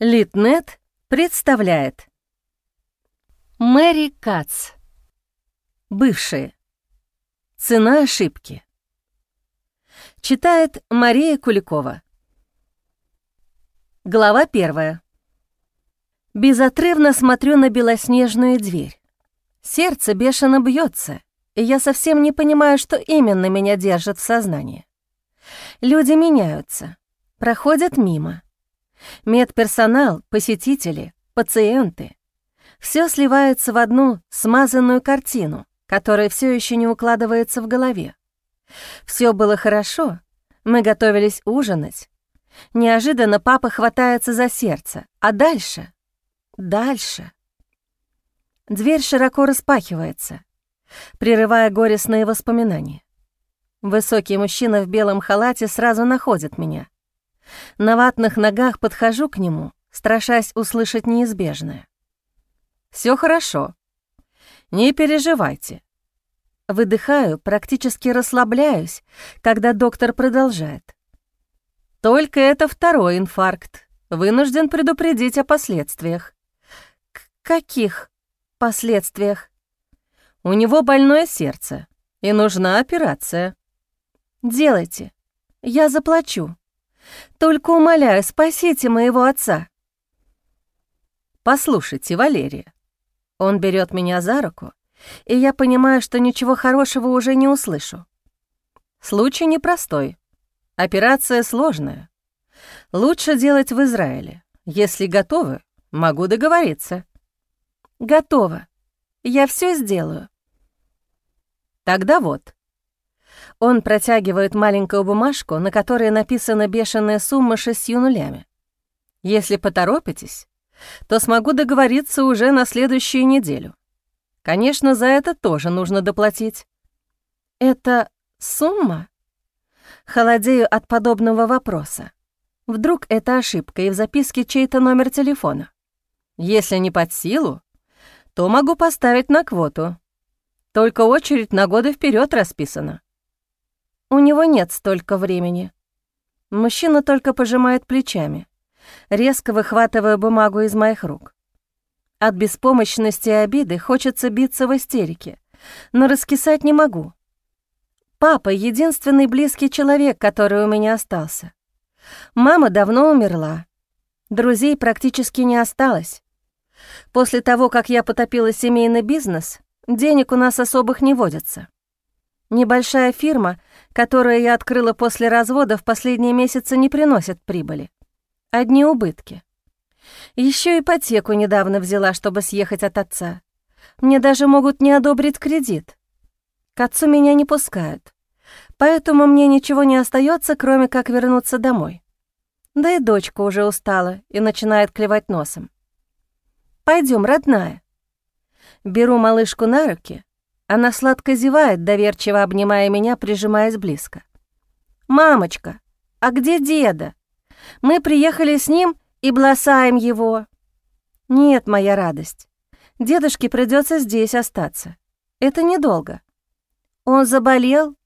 Литнет представляет Мэри Кац Бывшие Цена ошибки Читает Мария Куликова Глава первая Безотрывно смотрю на белоснежную дверь. Сердце бешено бьется, и я совсем не понимаю, что именно меня держит в сознании. Люди меняются, проходят мимо. Медперсонал, посетители, пациенты. Все сливается в одну смазанную картину, которая все еще не укладывается в голове. Все было хорошо, мы готовились ужинать. Неожиданно папа хватается за сердце, а дальше? Дальше. Дверь широко распахивается, прерывая горестные воспоминания. Высокий мужчина в белом халате сразу находит меня. На ватных ногах подхожу к нему, страшась услышать неизбежное. Все хорошо. Не переживайте». Выдыхаю, практически расслабляюсь, когда доктор продолжает. «Только это второй инфаркт. Вынужден предупредить о последствиях». К «Каких последствиях?» «У него больное сердце, и нужна операция». «Делайте. Я заплачу. Только умоляю, спасите моего отца». «Послушайте, Валерия». Он берет меня за руку, и я понимаю, что ничего хорошего уже не услышу. Случай непростой. Операция сложная. Лучше делать в Израиле. Если готовы, могу договориться. Готово. Я все сделаю. Тогда вот. Он протягивает маленькую бумажку, на которой написана бешеная сумма шестью нулями. Если поторопитесь, то смогу договориться уже на следующую неделю. Конечно, за это тоже нужно доплатить. Это сумма? Холодею от подобного вопроса. Вдруг это ошибка и в записке чей-то номер телефона. Если не под силу, то могу поставить на квоту. Только очередь на годы вперед расписана. У него нет столько времени. Мужчина только пожимает плечами, резко выхватывая бумагу из моих рук. От беспомощности и обиды хочется биться в истерике, но раскисать не могу. Папа — единственный близкий человек, который у меня остался. Мама давно умерла. Друзей практически не осталось. После того, как я потопила семейный бизнес, денег у нас особых не водится. Небольшая фирма, которую я открыла после развода, в последние месяцы не приносит прибыли. Одни убытки. Еще ипотеку недавно взяла, чтобы съехать от отца. Мне даже могут не одобрить кредит. К отцу меня не пускают. Поэтому мне ничего не остается, кроме как вернуться домой. Да и дочка уже устала и начинает клевать носом. Пойдем, родная. Беру малышку на руки. Она сладко зевает, доверчиво обнимая меня, прижимаясь близко. «Мамочка, а где деда? Мы приехали с ним и бросаем его». «Нет, моя радость. Дедушке придется здесь остаться. Это недолго». «Он заболел?»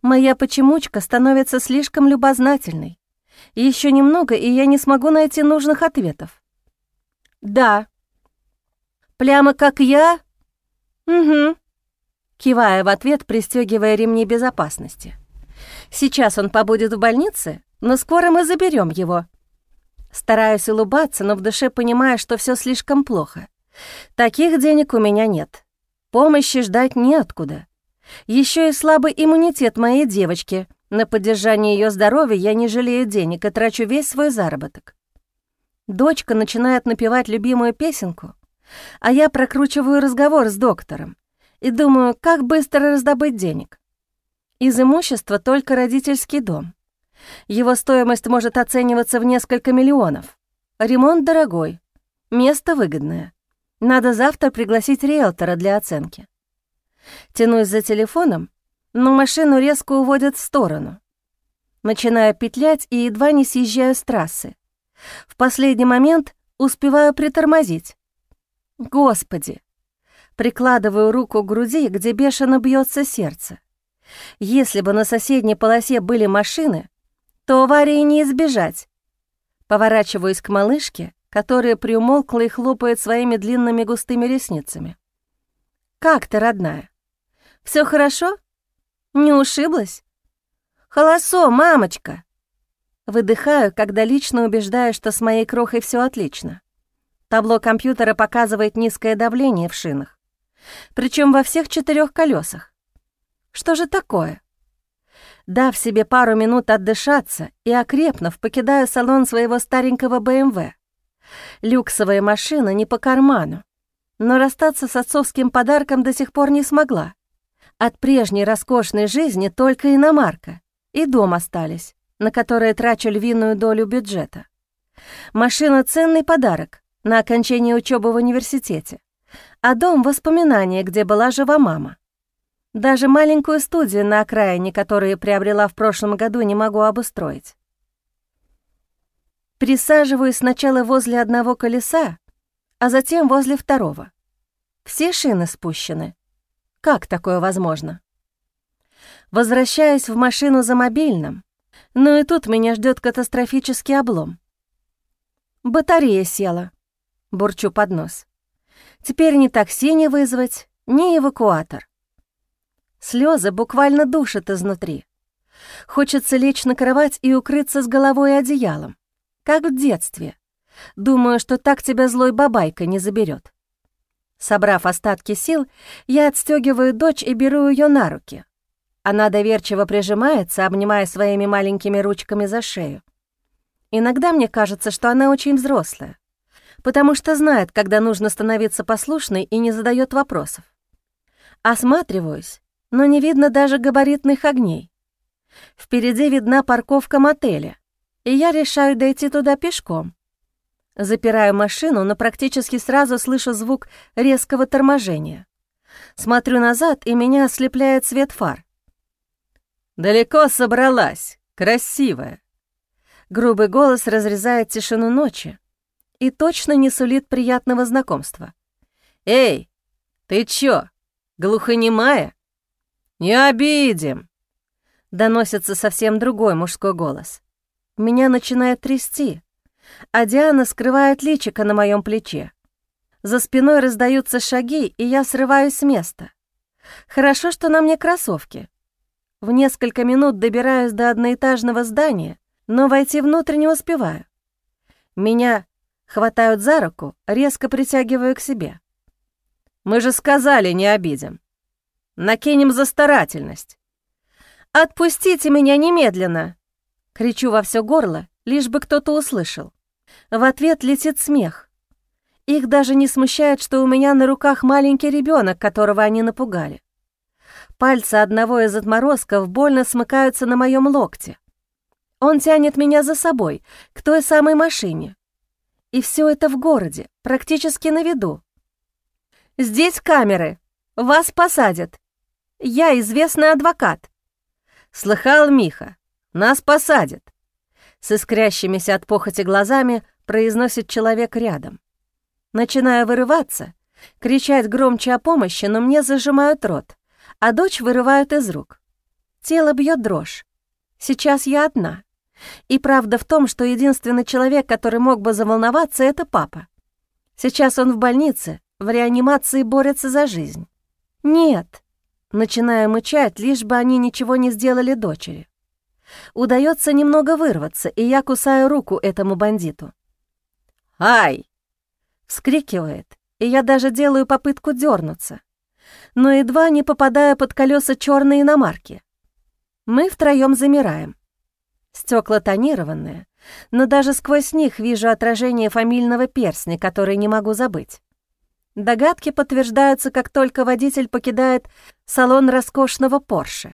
Моя почемучка становится слишком любознательной. Еще немного, и я не смогу найти нужных ответов. «Да». «Прямо как я?» «Угу», кивая в ответ, пристегивая ремни безопасности. «Сейчас он побудет в больнице, но скоро мы заберем его». Стараюсь улыбаться, но в душе понимаю, что все слишком плохо. Таких денег у меня нет. Помощи ждать неоткуда. Еще и слабый иммунитет моей девочки. На поддержание ее здоровья я не жалею денег и трачу весь свой заработок. Дочка начинает напевать любимую песенку, а я прокручиваю разговор с доктором и думаю, как быстро раздобыть денег. Из имущества только родительский дом. Его стоимость может оцениваться в несколько миллионов. Ремонт дорогой, место выгодное. Надо завтра пригласить риэлтора для оценки. Тянусь за телефоном, но машину резко уводят в сторону. Начинаю петлять и едва не съезжаю с трассы. В последний момент успеваю притормозить. Господи! Прикладываю руку к груди, где бешено бьется сердце. Если бы на соседней полосе были машины, то аварии не избежать. Поворачиваюсь к малышке, которая приумолкла и хлопает своими длинными густыми ресницами. «Как ты, родная? Все хорошо? Не ушиблась?» «Холосо, мамочка!» Выдыхаю, когда лично убеждаю, что с моей крохой все отлично. Табло компьютера показывает низкое давление в шинах. Причем во всех четырех колесах. Что же такое? Дав себе пару минут отдышаться и окрепнув, покидаю салон своего старенького БМВ. Люксовая машина не по карману, но расстаться с отцовским подарком до сих пор не смогла. От прежней роскошной жизни только иномарка и дом остались, на которые трачу львиную долю бюджета. Машина — ценный подарок на окончание учебы в университете, а дом — воспоминание, где была жива мама. Даже маленькую студию на окраине, которую приобрела в прошлом году, не могу обустроить. Присаживаюсь сначала возле одного колеса, а затем возле второго. Все шины спущены. Как такое возможно? Возвращаюсь в машину за мобильным, но и тут меня ждет катастрофический облом. Батарея села, бурчу под нос. Теперь ни такси не вызвать, ни эвакуатор. Слезы буквально душат изнутри. Хочется лечь на кровать и укрыться с головой одеялом, как в детстве. Думаю, что так тебя злой бабайка не заберет. Собрав остатки сил, я отстегиваю дочь и беру ее на руки. Она доверчиво прижимается, обнимая своими маленькими ручками за шею. Иногда мне кажется, что она очень взрослая, потому что знает, когда нужно становиться послушной и не задает вопросов. Осматриваюсь но не видно даже габаритных огней. Впереди видна парковка мотеля, и я решаю дойти туда пешком. Запираю машину, но практически сразу слышу звук резкого торможения. Смотрю назад, и меня ослепляет свет фар. «Далеко собралась, красивая!» Грубый голос разрезает тишину ночи и точно не сулит приятного знакомства. «Эй, ты чё, глухонемая?» «Не обидим!» Доносится совсем другой мужской голос. Меня начинает трясти, а Диана скрывает личико на моем плече. За спиной раздаются шаги, и я срываюсь с места. Хорошо, что на мне кроссовки. В несколько минут добираюсь до одноэтажного здания, но войти внутрь не успеваю. Меня хватают за руку, резко притягиваю к себе. «Мы же сказали, не обидим!» Накинем за старательность. «Отпустите меня немедленно!» Кричу во все горло, лишь бы кто-то услышал. В ответ летит смех. Их даже не смущает, что у меня на руках маленький ребенок, которого они напугали. Пальцы одного из отморозков больно смыкаются на моем локте. Он тянет меня за собой, к той самой машине. И все это в городе, практически на виду. «Здесь камеры. Вас посадят. Я известный адвокат». «Слыхал, Миха, нас посадят». С искрящимися от похоти глазами произносит человек рядом. Начинаю вырываться, кричать громче о помощи, но мне зажимают рот, а дочь вырывают из рук. Тело бьет дрожь. Сейчас я одна. И правда в том, что единственный человек, который мог бы заволноваться, это папа. Сейчас он в больнице, в реанимации борется за жизнь. Нет, начиная мычать, лишь бы они ничего не сделали дочери. Удается немного вырваться, и я кусаю руку этому бандиту. «Ай!» — вскрикивает, и я даже делаю попытку дернуться, но едва не попадаю под колеса черной иномарки. Мы втроем замираем. Стекла тонированные, но даже сквозь них вижу отражение фамильного перстня, который не могу забыть. Догадки подтверждаются, как только водитель покидает салон роскошного Порше.